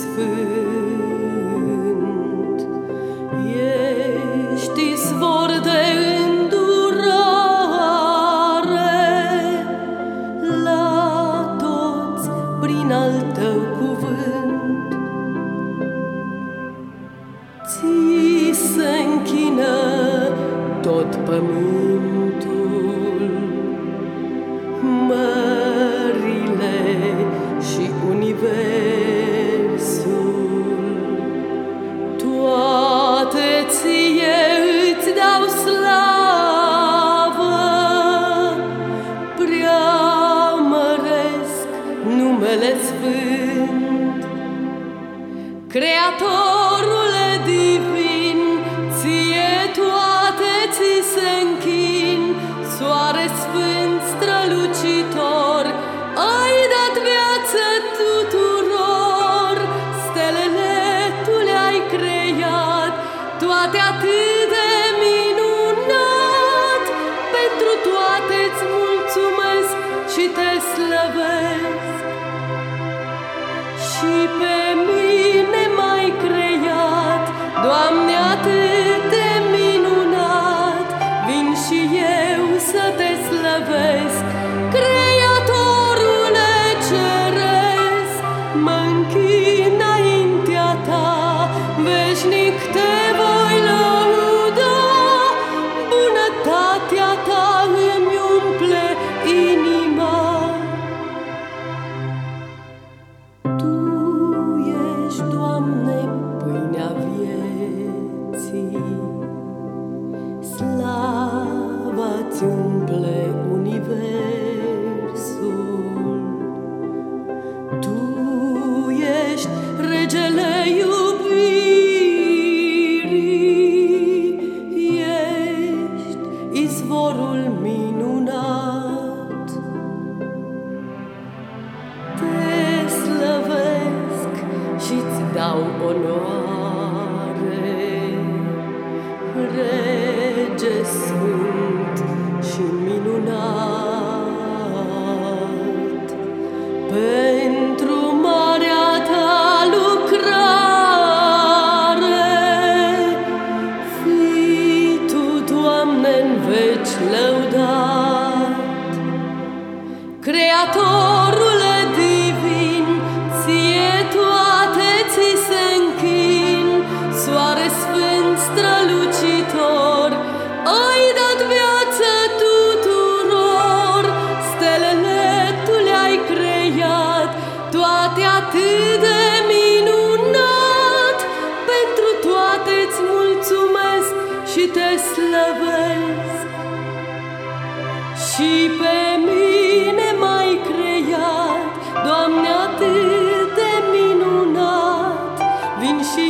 sfânt, ești îndurare la toți prin al cuvânt. Ți se tot pământul, mările și universul. Numele Sfânt, Creatorule divin, ție toate ți se închin, soare sfânt Și pe mine m-ai creat, Doamne, atât de minunat, vin și eu să te slăvesc, dau onoare, Rege sfânt și minunat, pentru marea ta lucrare. Fii tu, Doamne, în veci lăudat, Creatorule strălucitor, ai dat viață tuturor, stelele tu le-ai creat, toate atât de minunat, pentru toate îți mulțumesc și te slăvesc. Și pe mine mai creiat. Doamne, atât de minunat, vin și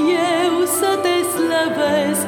eu să te lovers.